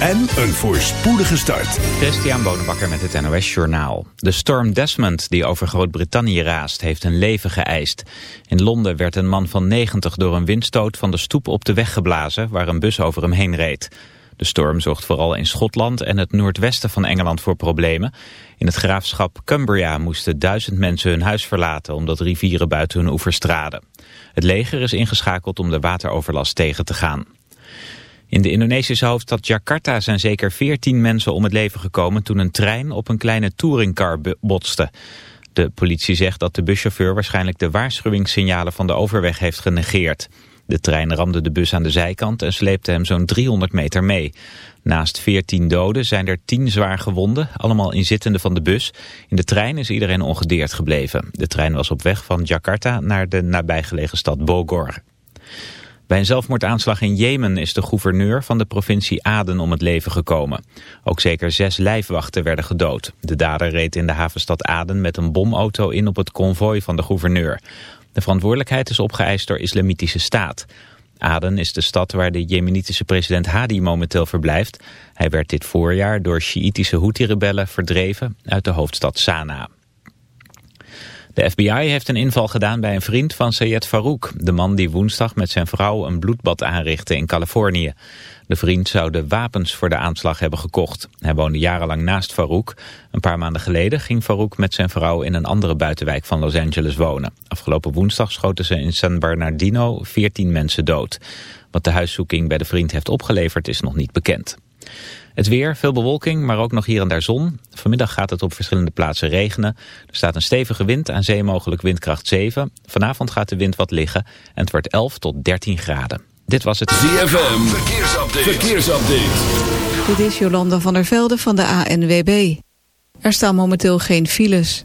en een voorspoedige start. Christian Bonenbakker met het NOS Journaal. De storm Desmond die over Groot-Brittannië raast heeft een leven geëist. In Londen werd een man van 90 door een windstoot van de stoep op de weg geblazen... waar een bus over hem heen reed. De storm zorgt vooral in Schotland en het noordwesten van Engeland voor problemen. In het graafschap Cumbria moesten duizend mensen hun huis verlaten... omdat rivieren buiten hun oevers traden. Het leger is ingeschakeld om de wateroverlast tegen te gaan. In de Indonesische hoofdstad Jakarta zijn zeker 14 mensen om het leven gekomen toen een trein op een kleine touringcar botste. De politie zegt dat de buschauffeur waarschijnlijk de waarschuwingssignalen van de overweg heeft genegeerd. De trein ramde de bus aan de zijkant en sleepte hem zo'n 300 meter mee. Naast 14 doden zijn er 10 zwaar gewonden, allemaal inzittenden van de bus. In de trein is iedereen ongedeerd gebleven. De trein was op weg van Jakarta naar de nabijgelegen stad Bogor. Bij een zelfmoordaanslag in Jemen is de gouverneur van de provincie Aden om het leven gekomen. Ook zeker zes lijfwachten werden gedood. De dader reed in de havenstad Aden met een bomauto in op het konvooi van de gouverneur. De verantwoordelijkheid is opgeëist door Islamitische Staat. Aden is de stad waar de jemenitische president Hadi momenteel verblijft. Hij werd dit voorjaar door Sjiitische Houthi-rebellen verdreven uit de hoofdstad Sanaa. De FBI heeft een inval gedaan bij een vriend van Sayed Farouk, de man die woensdag met zijn vrouw een bloedbad aanrichtte in Californië. De vriend zou de wapens voor de aanslag hebben gekocht. Hij woonde jarenlang naast Farouk. Een paar maanden geleden ging Farouk met zijn vrouw in een andere buitenwijk van Los Angeles wonen. Afgelopen woensdag schoten ze in San Bernardino 14 mensen dood. Wat de huiszoeking bij de vriend heeft opgeleverd is nog niet bekend. Het weer, veel bewolking, maar ook nog hier en daar zon. Vanmiddag gaat het op verschillende plaatsen regenen. Er staat een stevige wind, aan zee mogelijk windkracht 7. Vanavond gaat de wind wat liggen en het wordt 11 tot 13 graden. Dit was het ZFM, verkeersupdate. verkeersupdate. Dit is Jolanda van der Velde van de ANWB. Er staan momenteel geen files.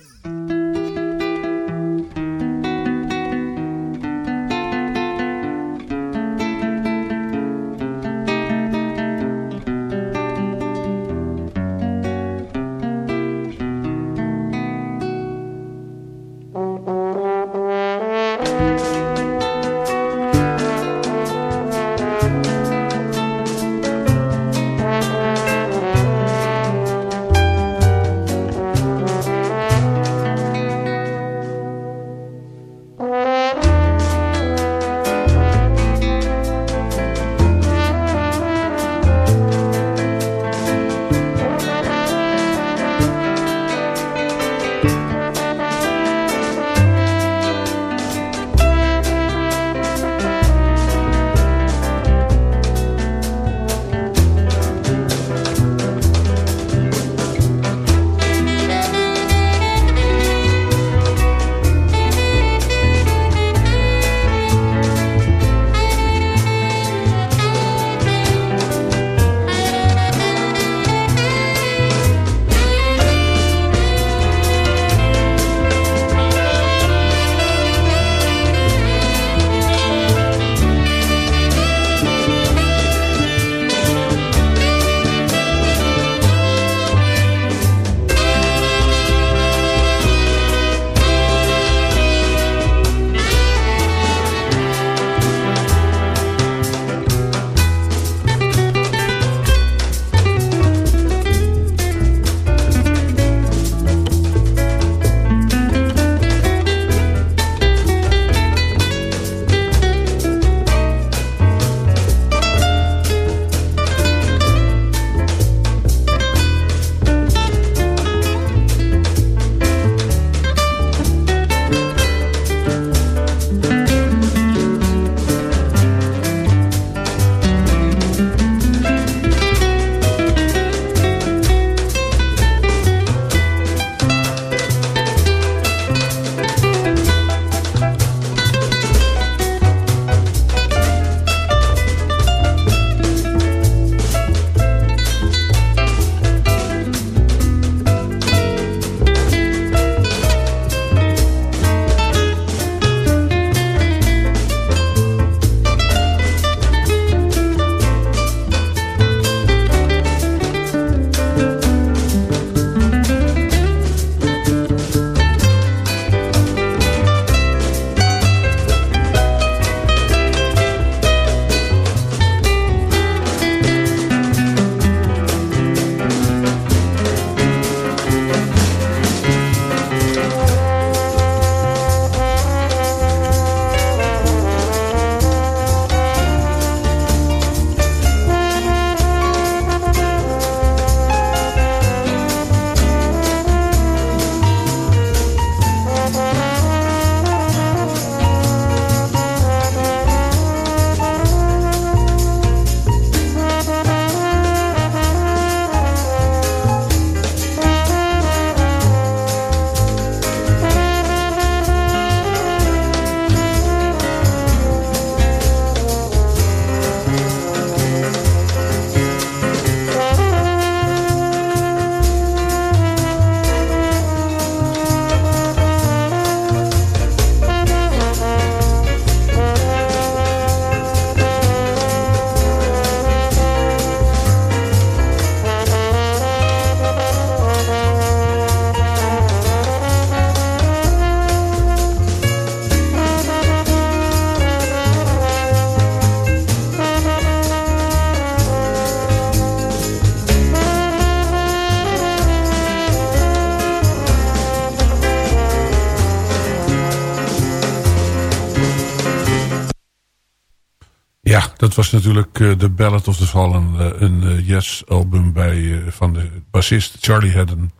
Dat was natuurlijk uh, The Ballad of the Fallen. Uh, een uh, Yes-album bij van de bassist Charlie Haddon.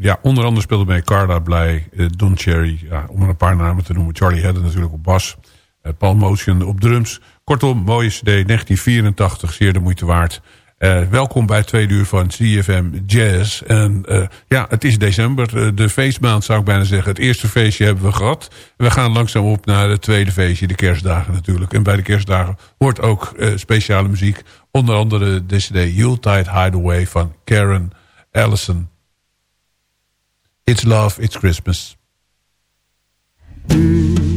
ja, onder andere speelde bij Carla Blij, Don Cherry. Om een paar namen te noemen. Charlie Haddon natuurlijk op bas. Paul Motion op drums. Kortom, mooie cd, 1984, zeer de moeite waard. Uh, welkom bij twee uur van CFM Jazz. En uh, ja, het is december, uh, de feestmaand zou ik bijna zeggen. Het eerste feestje hebben we gehad. We gaan langzaam op naar het tweede feestje, de kerstdagen natuurlijk. En bij de kerstdagen hoort ook speciale muziek. Onder andere de cd Yuletide Hideaway van Karen Allison. It's Love, It's Christmas. Mm.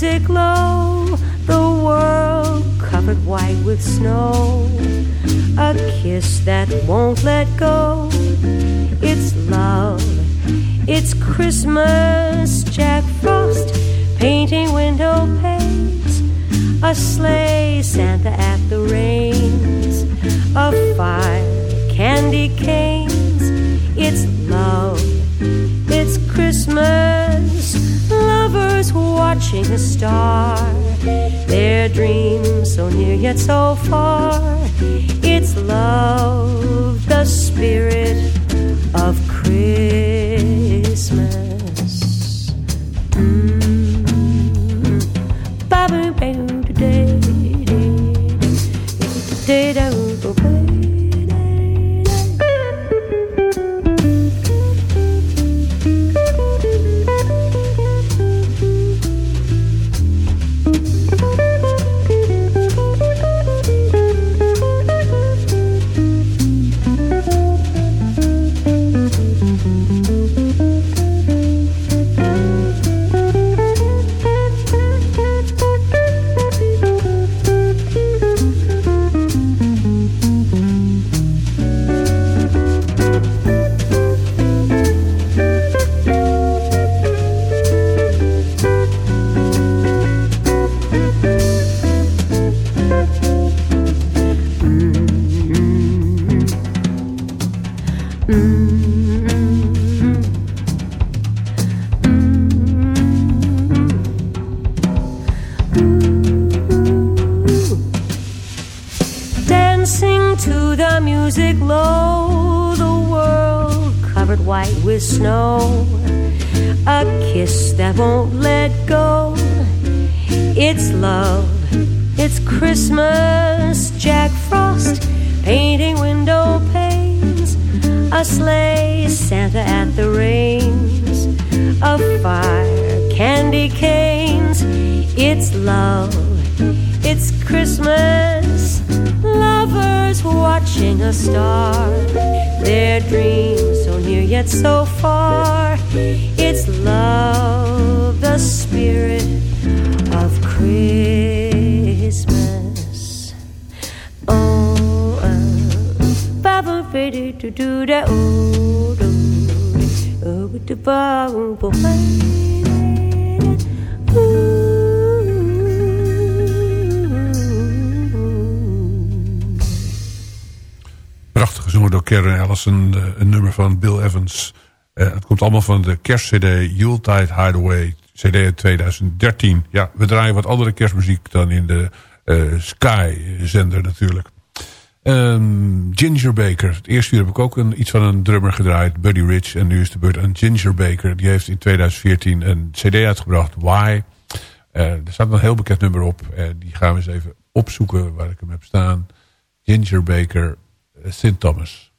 Music low, the world covered white with snow. A kiss that won't let go. It's love, it's Christmas. Jack Frost painting window panes. A sleigh, Santa at the reins. A fire, candy canes. It's love, it's Christmas lovers watching a star. Their dreams so near yet so far. It's love, the spirit of Christmas. Een, eh, een nummer van Bill Evans. Uh, het komt allemaal van de kerstcd Yuletide Hideaway. CD 2013. Ja, we draaien wat andere kerstmuziek dan in de uh, Sky-zender natuurlijk. Um, Ginger Baker. Het eerste uur heb ik ook een, iets van een drummer gedraaid. Buddy Rich. En nu is de beurt aan Ginger Baker. Die heeft in 2014 een cd uitgebracht. Why? Uh, er staat een heel bekend nummer op. Uh, die gaan we eens even opzoeken waar ik hem heb staan. Ginger Baker, St. Thomas.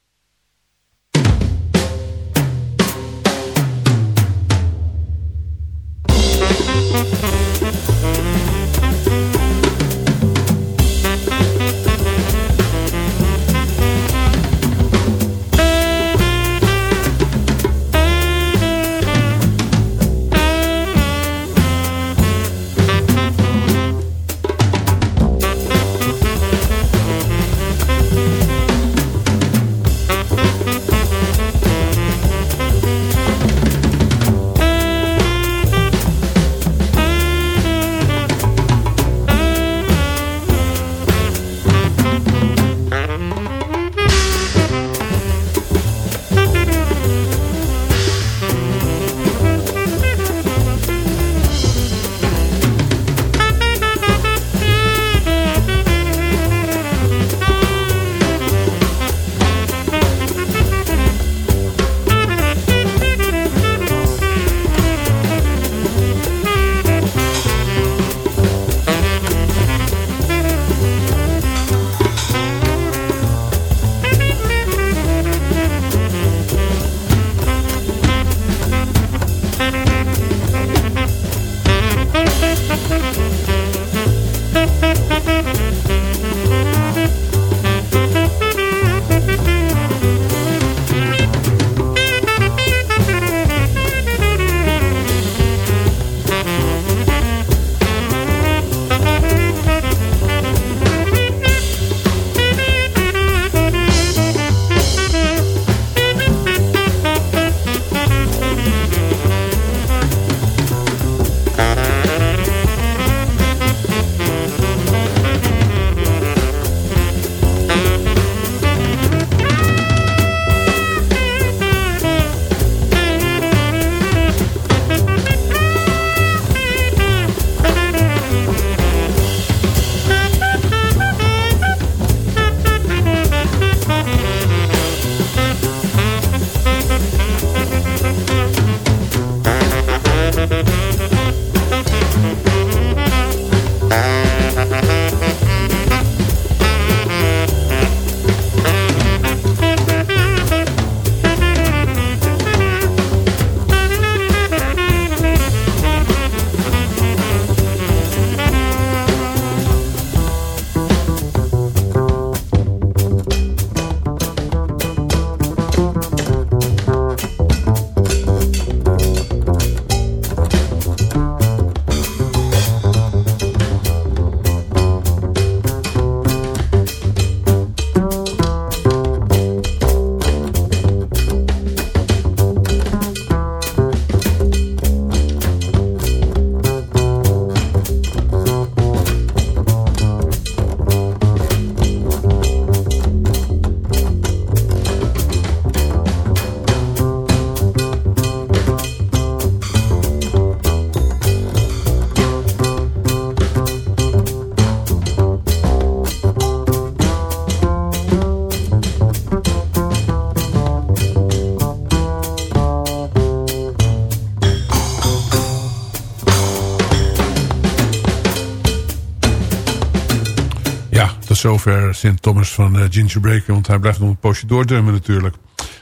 Zover St. Thomas van uh, Ginger Baker. Want hij blijft nog een poosje doordrummen natuurlijk.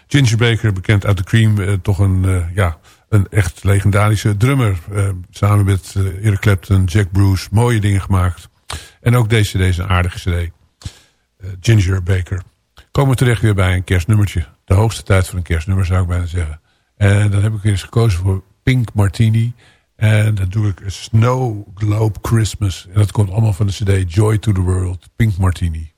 Ginger Baker, bekend uit The Cream. Uh, toch een, uh, ja, een echt legendarische drummer. samen met Eric Clapton, Jack Bruce. Mooie dingen gemaakt. En ook deze, deze aardige cd. Ginger Baker. Komen we terecht weer bij een kerstnummertje. De hoogste tijd voor een kerstnummer zou ik bijna zeggen. En dan heb ik eens gekozen voor Pink Martini. En dan doe ik Snow Globe Christmas. En dat komt allemaal van de cd Joy to the World, Pink Martini.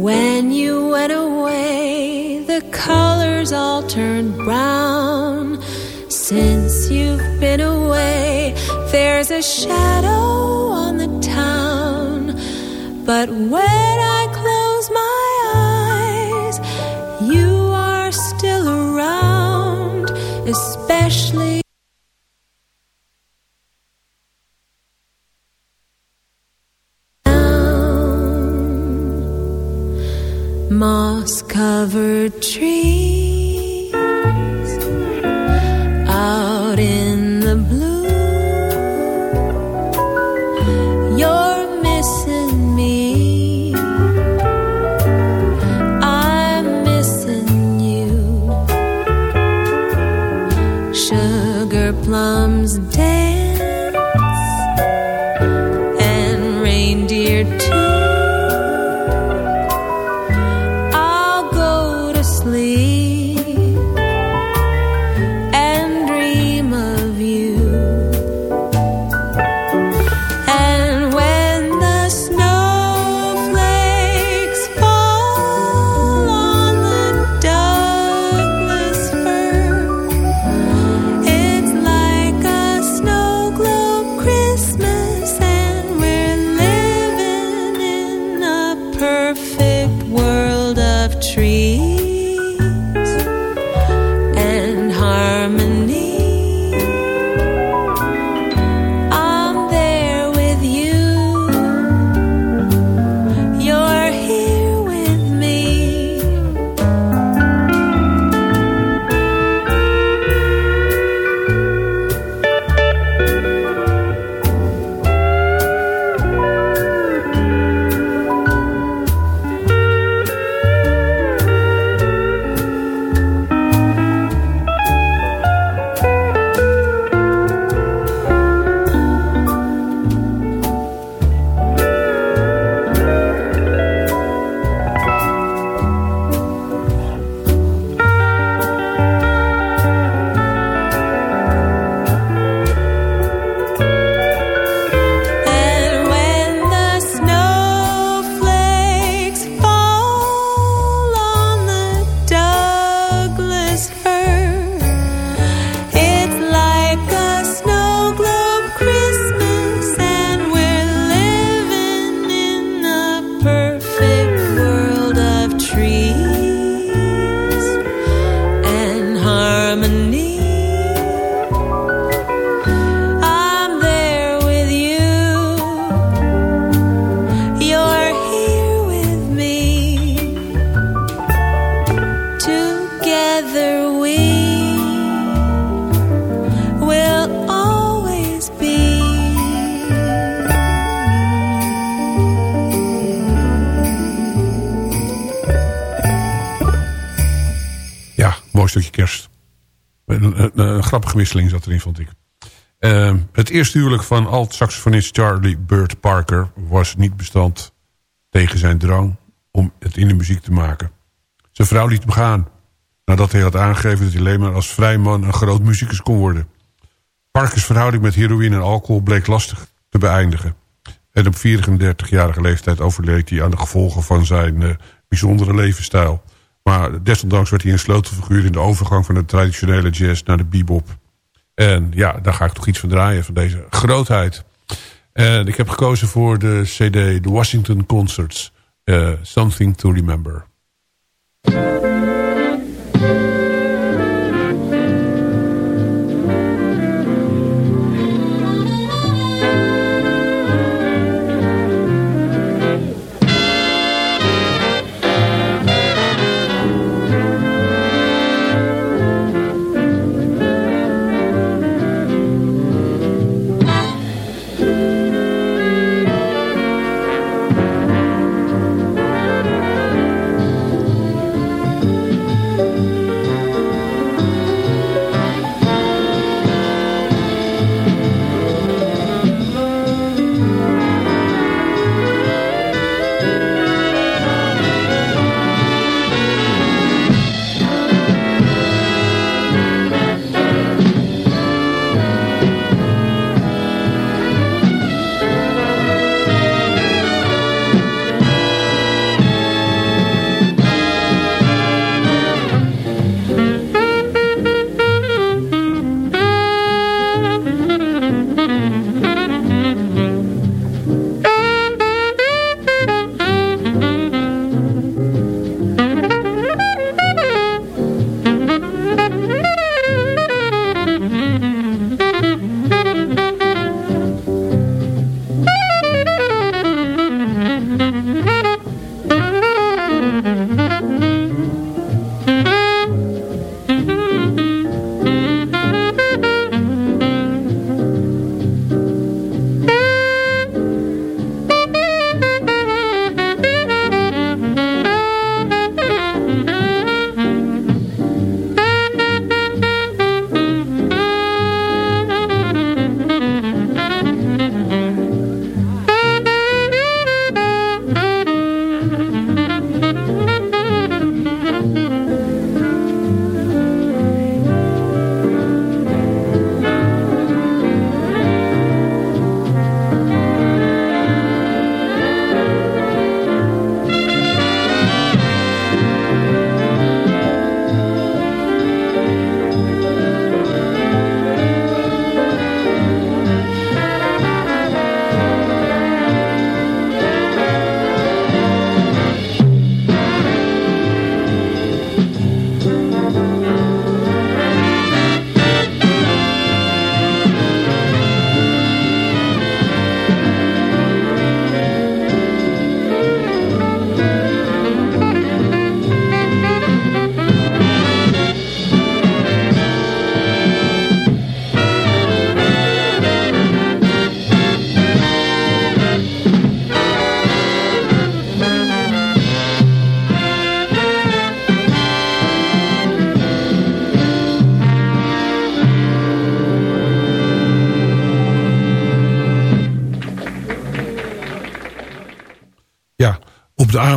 When you went away, the colors all turned brown. Since you've been away, there's a shadow on the town. But when I close my eyes, you are still around, especially. Moss covered trees Een, een, grappige wisseling zat erin, vond ik. Uh, het eerste huwelijk van alt-saxofonist Charlie Bird Parker... was niet bestand tegen zijn drang om het in de muziek te maken. Zijn vrouw liet hem gaan... nadat hij had aangegeven dat hij alleen maar als vrij man... een groot muzikus kon worden. Parkers verhouding met heroïne en alcohol bleek lastig te beëindigen. En op 34-jarige leeftijd overleed hij aan de gevolgen van zijn uh, bijzondere levensstijl... Maar desondanks werd hij een sleutelfiguur in de overgang van de traditionele jazz naar de bebop. En ja, daar ga ik toch iets van draaien, van deze grootheid. En ik heb gekozen voor de cd The Washington Concerts. Uh, Something to Remember.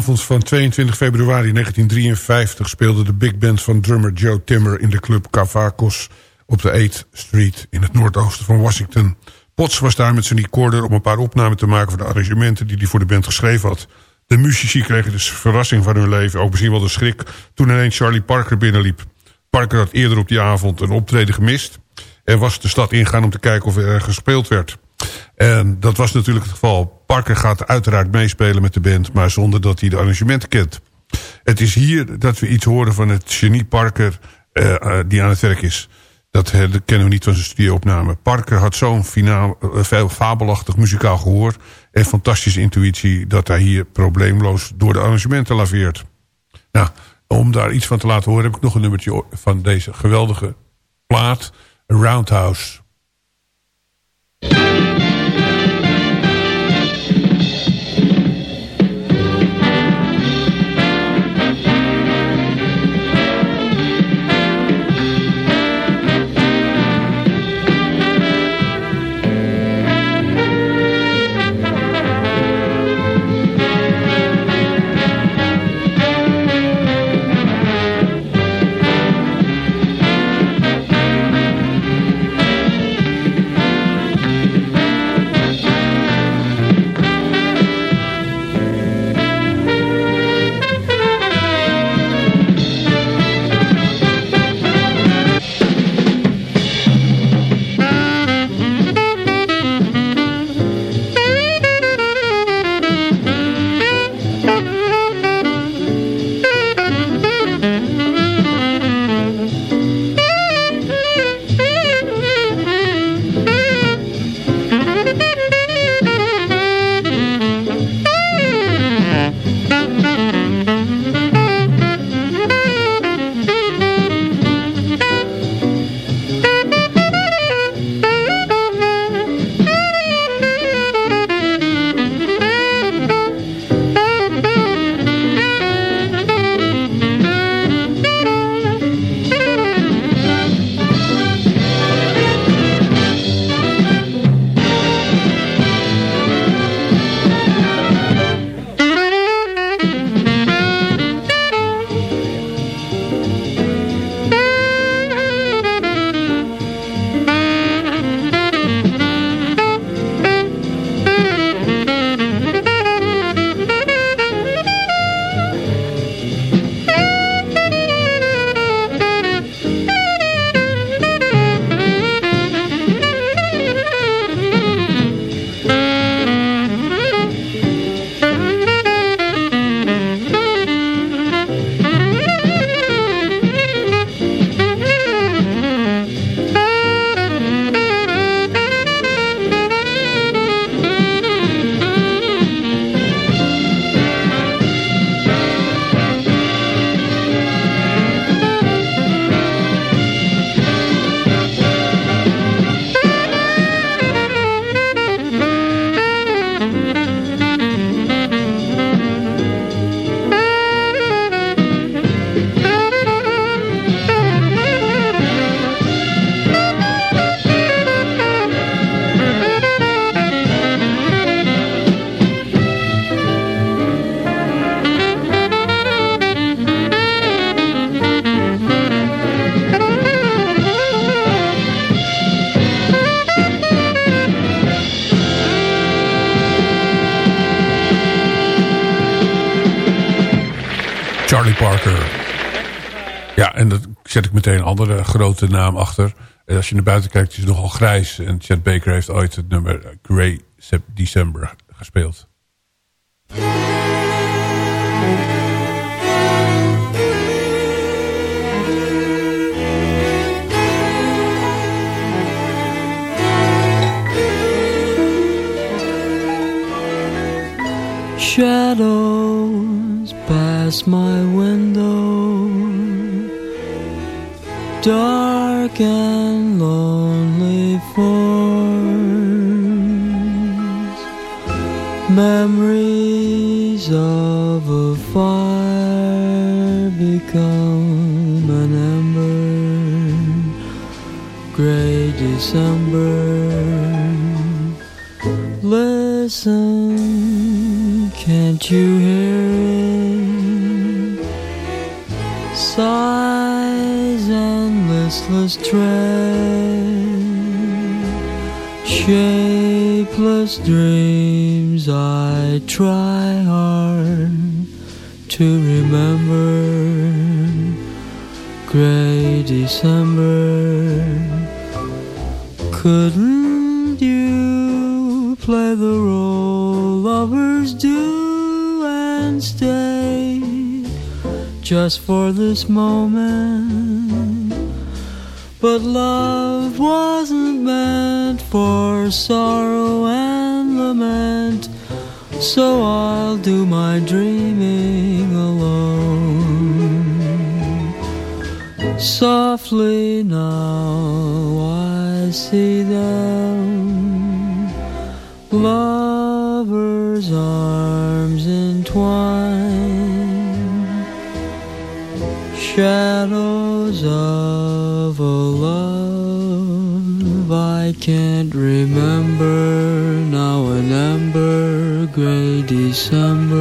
Avond van 22 februari 1953 speelde de big band van drummer Joe Timmer in de club Cavacos op de 8th Street in het noordoosten van Washington. Potts was daar met zijn recorder om een paar opnamen te maken voor de arrangementen die hij voor de band geschreven had. De muzici kregen dus verrassing van hun leven, ook misschien wel de schrik, toen ineens Charlie Parker binnenliep. Parker had eerder op die avond een optreden gemist en was de stad ingaan om te kijken of er gespeeld werd. En dat was natuurlijk het geval. Parker gaat uiteraard meespelen met de band... maar zonder dat hij de arrangementen kent. Het is hier dat we iets horen van het genie Parker... eh, eh, die aan het werk is. Dat, kennen we niet van zijn studioopname. Parker had zo'n eh, fabelachtig muzikaal gehoor... en fantastische intuïtie... dat hij hier probleemloos door de arrangementen laveert. Nou, om daar iets van te laten horen... heb ik nog een nummertje van deze geweldige plaat... Roundhouse. meteen een andere grote naam achter. En als je naar buiten kijkt, is het nogal grijs. En Chad Baker heeft ooit het nummer Grey December gespeeld. Shadows past my window dark and lonely forms, memories of a fire become an ember, gray December. Listen, can't you hear it? Sighs and listless tread, shapeless dreams. I try hard to remember. Gray December, couldn't you play the role lovers do and stay just for this moment? But love wasn't meant for sorrow and lament, so I'll do my dreaming alone. Softly now I see them, lovers' arms entwined, shadows of a love I can't remember. Now an ember, gray December.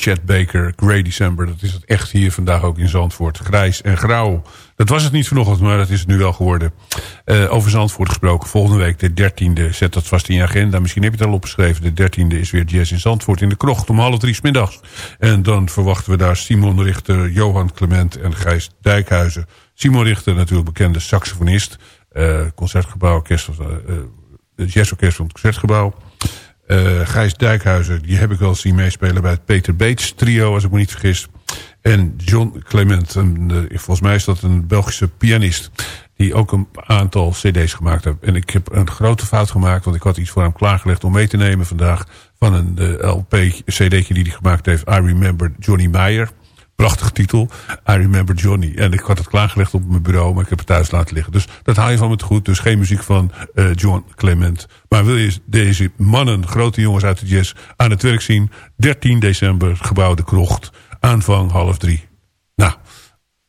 Chad Baker, Grey December. Dat is het echt hier vandaag ook in Zandvoort. Grijs en grauw. Dat was het niet vanochtend, maar dat is het nu wel geworden. Eh, over Zandvoort gesproken. Volgende week de 13e. Zet dat vast in je agenda. Misschien heb je het al opgeschreven. De 13e is weer Jazz in Zandvoort in de krocht om half drie middags. En dan verwachten we daar Simon Richter, Johan Clement en Gijs Dijkhuizen. Simon Richter natuurlijk bekende saxofonist. Eh, concertgebouw, orkest, uh, uh, jazzorkest van het Concertgebouw. Uh, Gijs Dijkhuizen, die heb ik wel zien meespelen bij het Peter Beets trio, als ik me niet vergis. En John Clement, uh, volgens mij is dat een Belgische pianist... die ook een aantal cd's gemaakt heeft. En ik heb een grote fout gemaakt, want ik had iets voor hem klaargelegd... om mee te nemen vandaag van een uh, LP-cd'tje die hij gemaakt heeft. I Remember Johnny Meyer. Prachtige titel. I Remember Johnny. En ik had het klaargelegd op mijn bureau, maar ik heb het thuis laten liggen. Dus dat haal je van me te goed. Dus geen muziek van uh, John Clement. Maar wil je deze mannen, grote jongens uit de jazz, aan het werk zien? 13 december, gebouw De Krocht. Aanvang half drie. Nou,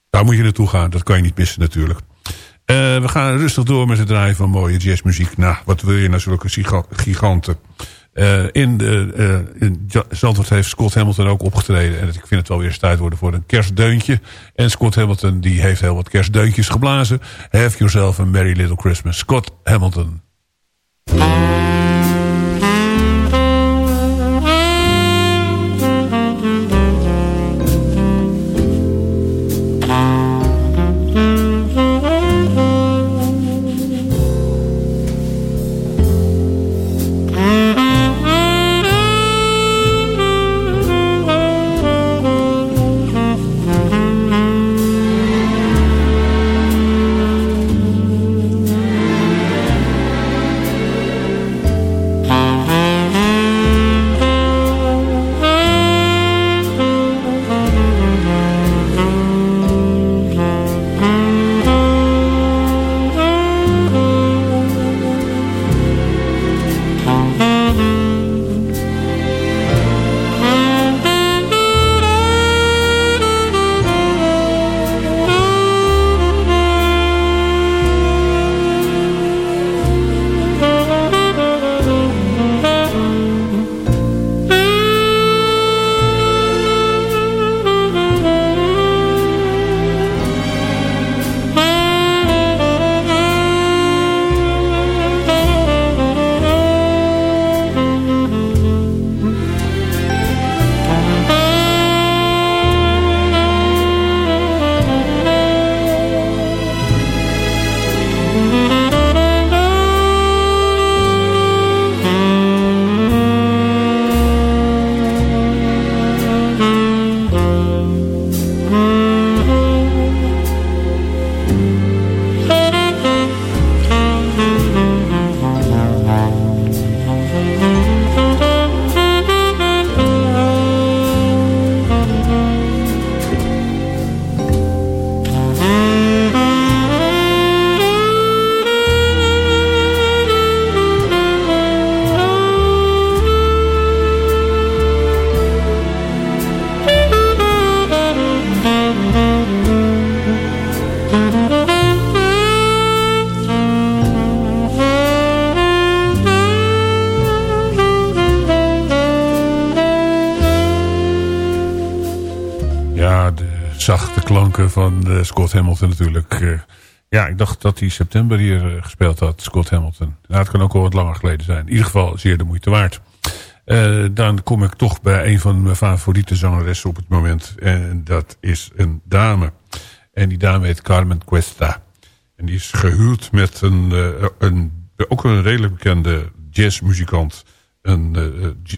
daar moet je naartoe gaan. Dat kan je niet missen natuurlijk. Uh, we gaan rustig door met het draaien van mooie jazzmuziek. Nou, wat wil je nou zulke giganten? Uh, in, de, uh, in Zandvoort heeft Scott Hamilton ook opgetreden. En ik vind het wel weer tijd worden voor een kerstdeuntje. En Scott Hamilton die heeft heel wat kerstdeuntjes geblazen. Have yourself a merry little Christmas. Scott Hamilton. Van eh, Scott Hamilton natuurlijk. Eh, ja, ik dacht dat hij september hier eh, gespeeld had, Scott Hamilton. Nou, het kan ook al wat langer geleden zijn. In ieder geval zeer de moeite waard. Dan kom ik toch bij een van mijn favoriete zangeressen op het moment. En dat is een dame. En die dame heet Carmen Cuesta. En die is gehuwd met een, een ook een redelijk bekende jazzmuzikant. Een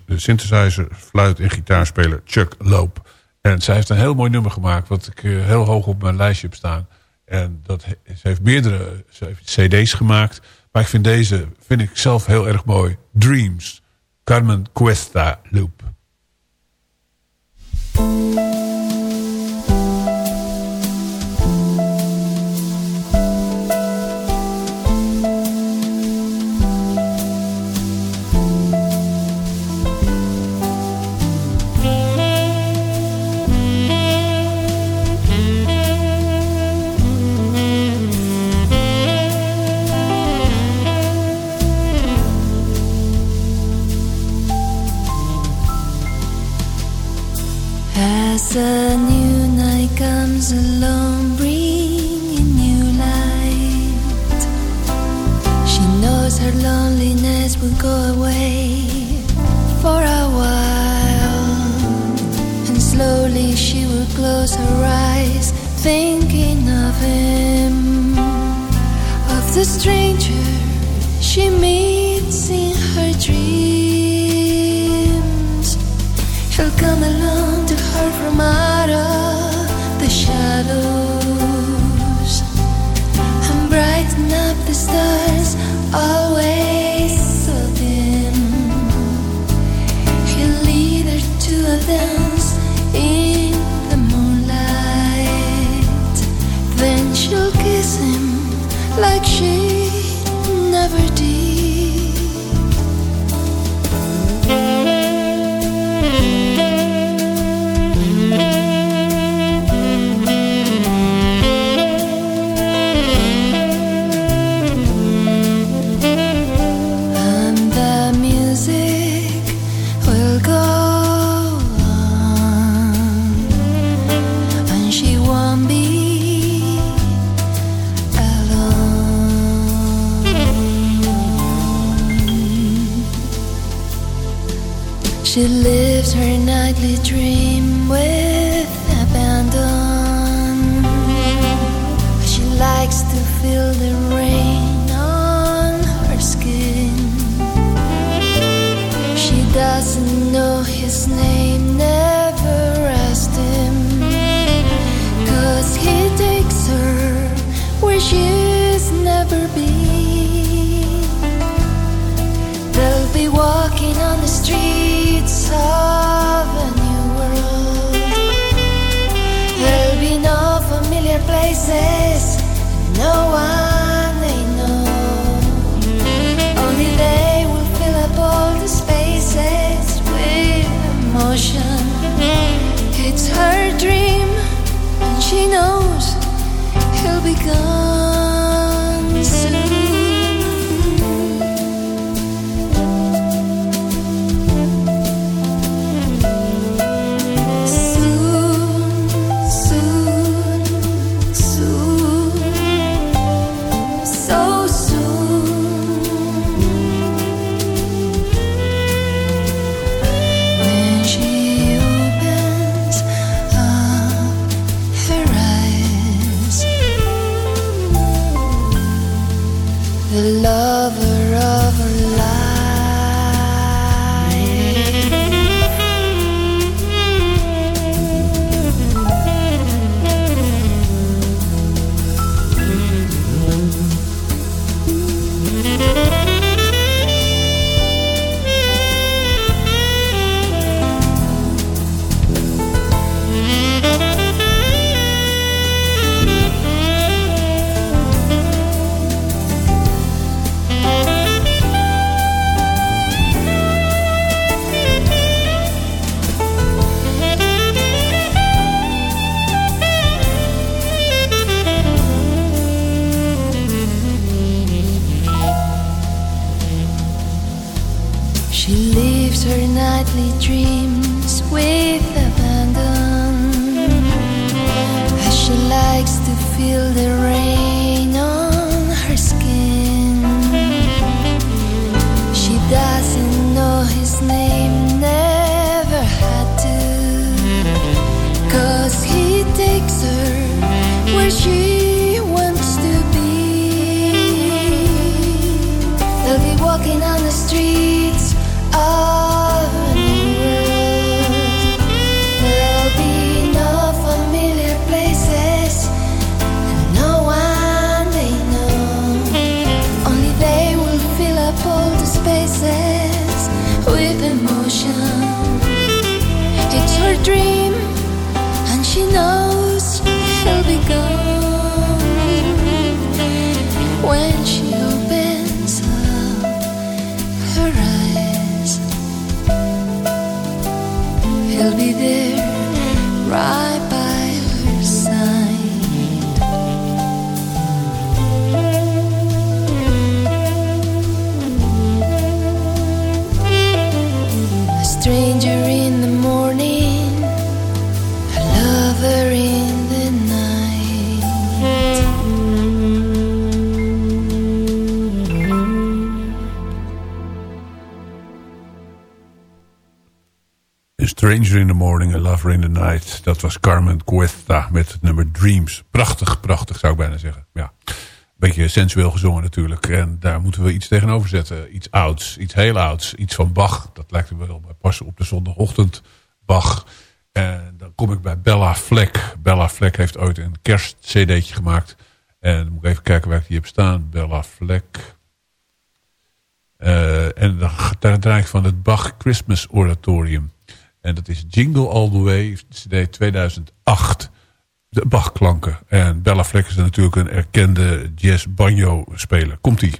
synthesizer, fluit en gitaarspeler Chuck Loop. En zij heeft een heel mooi nummer gemaakt. Wat ik uh, heel hoog op mijn lijstje heb staan. En dat, ze heeft meerdere ze heeft cd's gemaakt. Maar ik vind deze vind ik zelf heel erg mooi. Dreams. Carmen Cuesta Loop. Stranger in the morning, a lover in the night. Dat was Carmen Cuesta met het nummer Dreams. Prachtig, prachtig zou ik bijna zeggen. Ja. Beetje sensueel gezongen natuurlijk. En daar moeten we iets tegenover zetten. Iets ouds, iets heel ouds. Iets van Bach. Dat lijkt er wel bij passen op de zondagochtend. Bach. En dan kom ik bij Bella Fleck. Bella Fleck heeft ooit een kerstcd'tje gemaakt. En dan moet ik even kijken waar ik die heb staan. Bella Fleck. Eh, en dan daar draai van het Bach Christmas Oratorium. En dat is Jingle All The Way, CD 2008. De Bach-klanken. En Bella Fleck is natuurlijk een erkende jazz-banjo-speler. Komt-ie.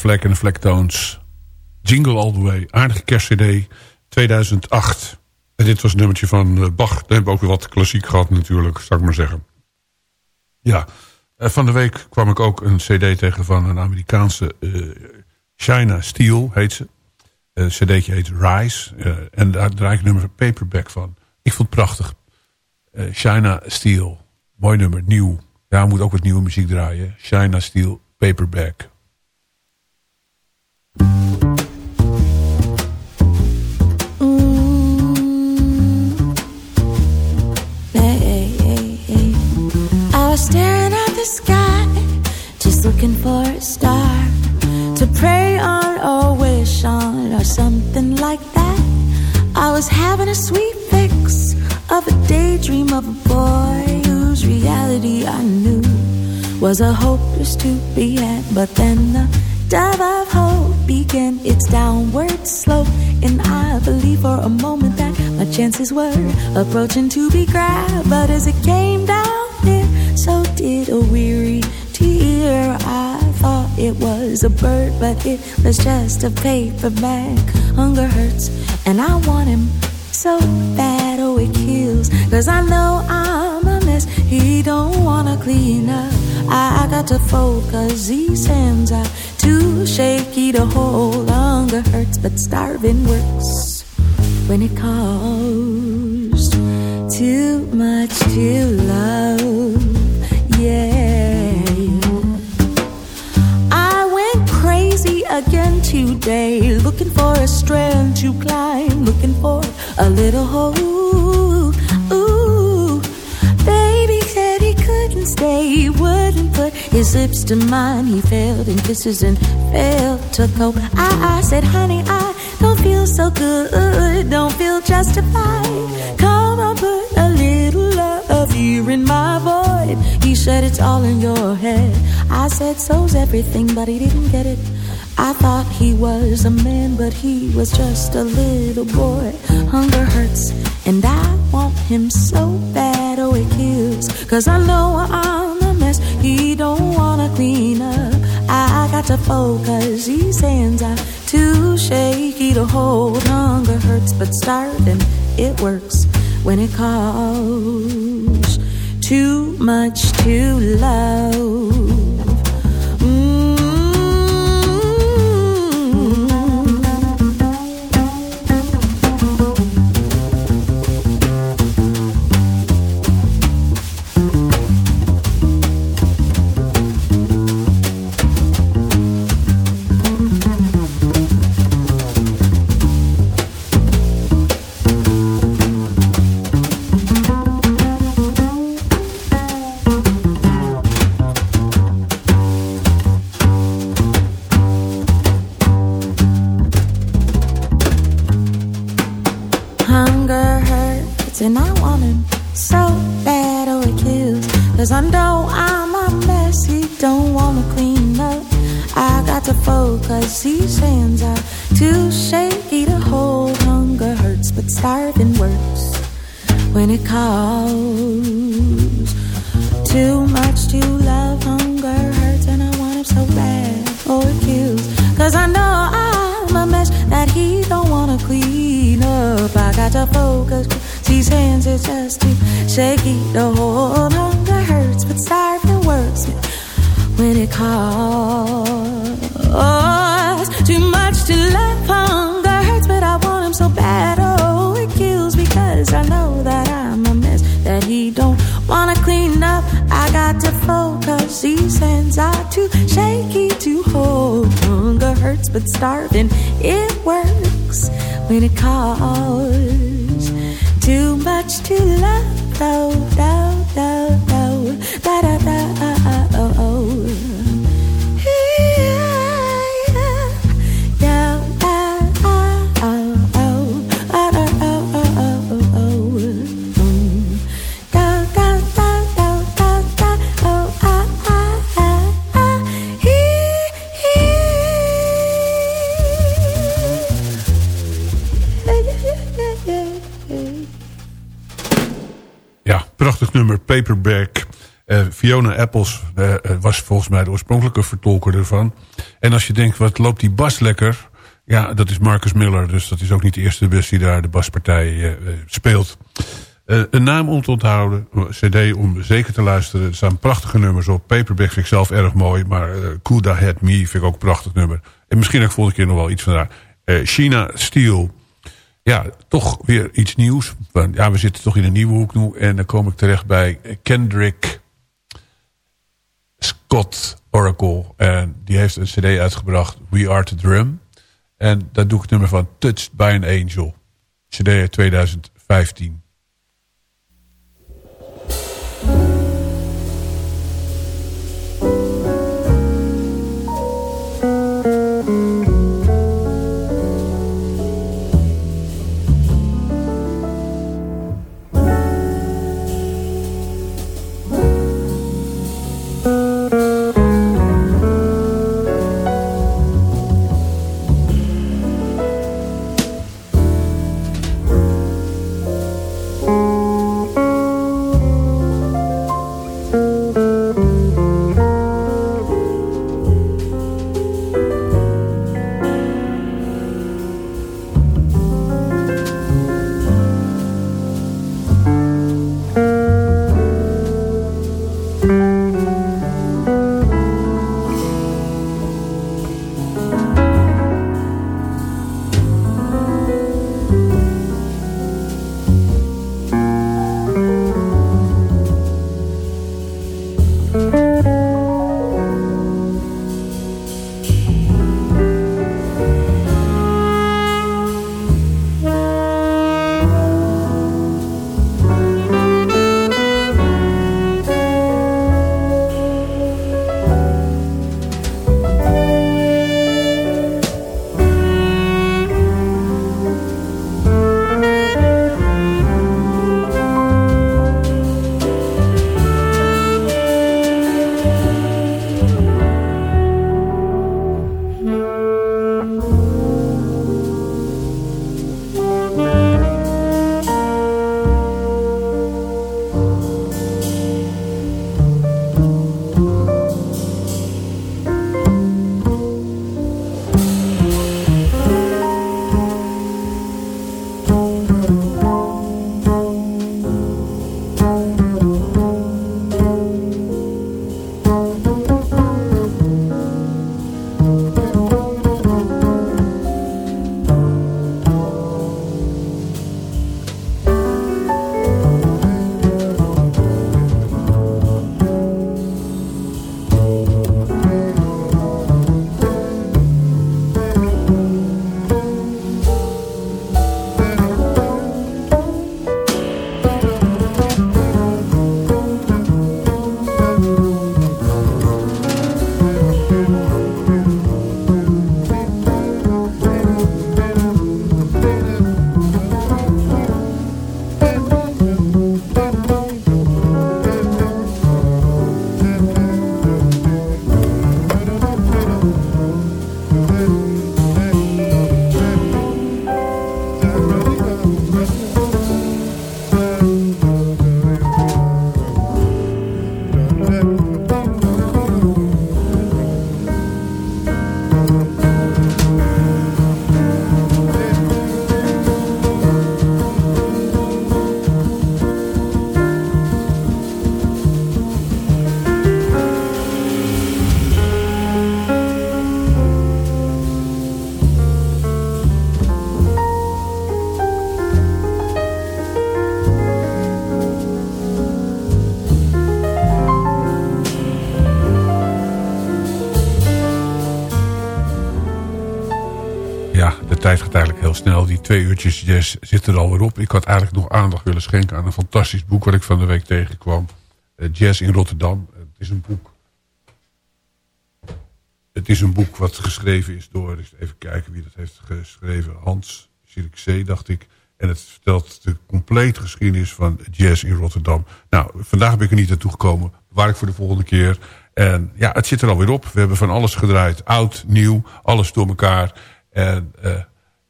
Fleck en de Flecktones. Jingle All The Way. Aardige kerstcd. 2008. En dit was een nummertje van eh, Bach. Daar hebben we ook weer wat klassiek gehad natuurlijk, zou ik maar zeggen. Ja, eh, van de week kwam ik ook een cd tegen van een Amerikaanse eh China Steel, heet ze. Eh cd'tje heet Rise. en daar draai ik een nummer Paperback van. Ik vond het prachtig. Eh China Steel. Mooi nummer, nieuw. Ja, moet ook wat nieuwe muziek draaien. China Steel, Paperback. Just looking for a star to pray on or wish on or something like that. I was having a sweet fix of a daydream of a boy whose reality I knew was a hopeless to be had. But then the dive of hope began its downward slope, and I believed for a moment that my chances were approaching to be grabbed. But as it came down here, so did a weary tear. I thought it was a bird, but it was just a paperback. Hunger hurts, and I want him so bad, oh it kills. Cause I know I'm a mess he don't wanna clean up. I got to focus, these hands are too shaky to hold. Hunger hurts, but starving works when it costs too much to love. Yeah. Again today, looking for a strand to climb, looking for a little hope. Baby said he couldn't stay, he wouldn't put his lips to mine. He failed in kisses and failed to cope. I, I said, honey, I don't feel so good, don't feel justified. Come on, put a little love here in my void. He said, it's all in your head. I said, so's everything, but he didn't get it. I thought he was a man, but he was just a little boy. Hunger hurts, and I want him so bad, oh, it kills. Cause I know I'm a mess he don't wanna clean up. I got to focus, these hands are too shaky to hold. Hunger hurts, but starving, it works when it calls. Too much to love. Clean up. I got to focus, these hands are just too shaky to hold. Hunger hurts, but starving works when it calls. Too much to love, hunger hurts, but I want him so bad. Oh, it kills because I know that I'm a mess that he don't wanna clean up. I got to focus, these hands are too shaky to hold. Hunger hurts, but starving it works when it calls. Too much to love, though, Paperback. Eh, Fiona Apples eh, eh, was volgens mij de oorspronkelijke vertolker ervan. En als je denkt, wat loopt die bas lekker... Ja, dat is Marcus Miller, dus dat is ook niet de eerste bus die daar de baspartij speelt. Een naam om te onthouden, cd om zeker te luisteren. Er staan prachtige nummers op. Paperback vind ik zelf erg mooi, maar Kuda Had Me vind ik ook een prachtig nummer. En misschien ook volgende keer nog wel iets van daar. China Steel, ja, toch weer iets nieuws. Ja, we zitten toch in een nieuwe hoek nu. En dan kom ik terecht bij Kendrick Scott Oracle. En die heeft een cd uitgebracht, We Are The Drum. En daar doe ik het nummer van Touched by an Angel. CD uit 2015. Twee uurtjes jazz zitten er alweer op. Ik had eigenlijk nog aandacht willen schenken aan een fantastisch boek... wat ik van de week tegenkwam. Eh, jazz in Rotterdam. Het is een boek... Het is een boek wat geschreven is door... Even kijken wie dat heeft geschreven. Hans Zierikzee, dacht ik. En het vertelt de complete geschiedenis van jazz in Rotterdam. Nou, vandaag ben ik er niet naartoe gekomen. Waar ik voor de volgende keer. En ja, het zit er alweer op. We hebben van alles gedraaid. Oud, nieuw, alles door elkaar. En uh,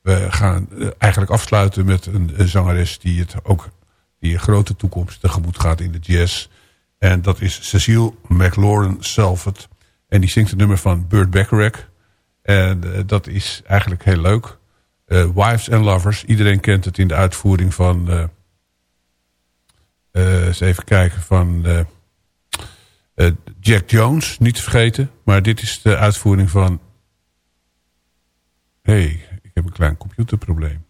we gaan uh, eigenlijk afsluiten met een, zangeres die het ook die een grote toekomst tegemoet gaat in de jazz. En dat is Cecile McLaurin Salford. En die zingt het nummer van Burt Bacharach. En eh, dat is eigenlijk heel leuk. Eh, Wives and Lovers. Iedereen kent het in de uitvoering van... eh, eh, eens even kijken van... eh, eh, Jack Jones, niet te vergeten. Maar dit is de uitvoering van... Hey, heb een klein computerprobleem.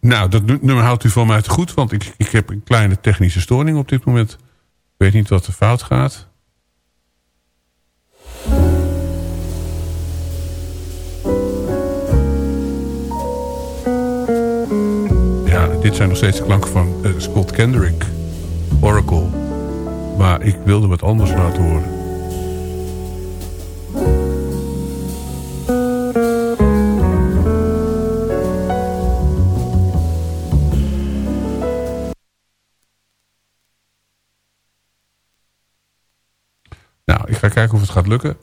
Nou, dat nu- nummer houdt u van mij te goed, want ik, ik heb een kleine technische storing op dit moment. Ik weet niet wat er fout gaat. Ja, dit zijn nog steeds de klanken van eh, Scott Kendrick, Oracle. Maar ik wilde wat anders laten horen. Nou, ik ga kijken of het gaat lukken.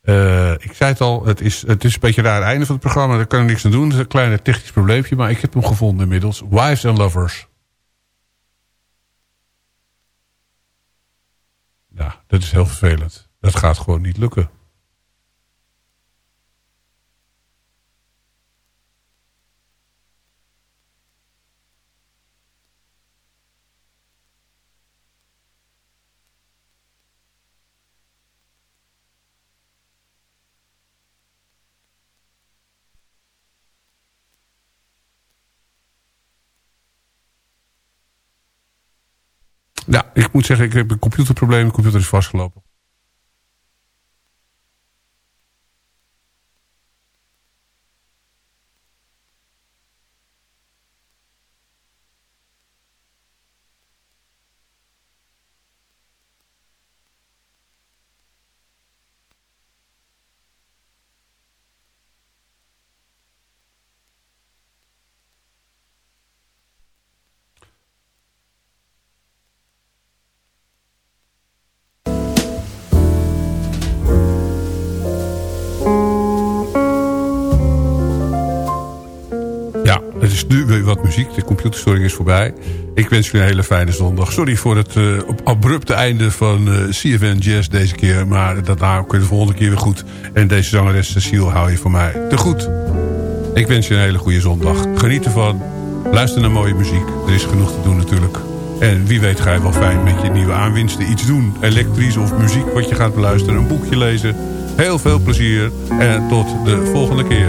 Eh, ik zei het al, het is, het is een beetje raar einde van het programma. Daar kan ik niks aan doen. Het is een klein technisch probleempje. Maar ik heb hem gevonden inmiddels. Wives and Lovers. Nou, dat is heel vervelend. Dat gaat gewoon niet lukken. Ja, ik moet zeggen, ik heb een computerprobleem. De computer is vastgelopen. Computerstoring is voorbij. Ik wens jullie een hele fijne zondag. Sorry voor het eh, abrupte einde van eh, CFN Jazz deze keer. Maar dat nou, kunnen de volgende keer weer goed. En deze zangeres Cecile hou je voor mij te goed. Ik wens je een hele goede zondag. Geniet ervan. Luister naar mooie muziek. Er is genoeg te doen natuurlijk. En wie weet ga je wel fijn met je nieuwe aanwinsten iets doen. Elektrisch of muziek wat je gaat beluisteren. Een boekje lezen. Heel veel plezier. En tot de volgende keer.